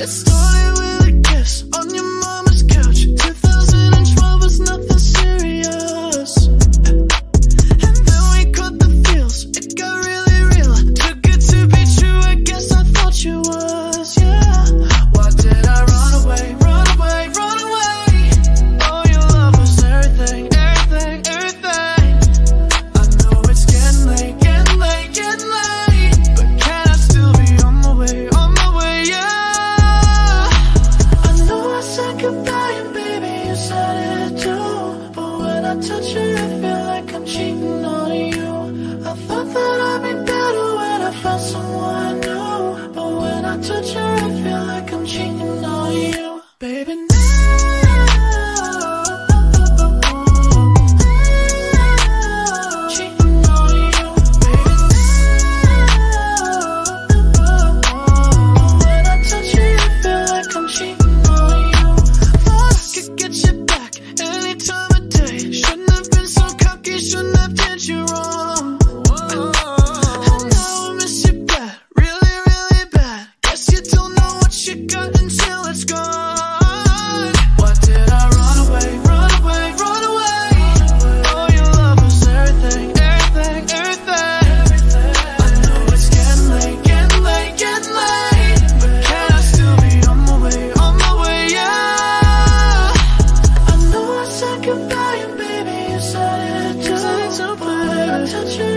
It started touch and I feel like I'm cheating on you. I thought that I'd be better when I found someone new. But when I touch her, I feel like I'm cheating on you. Baby, now. touch you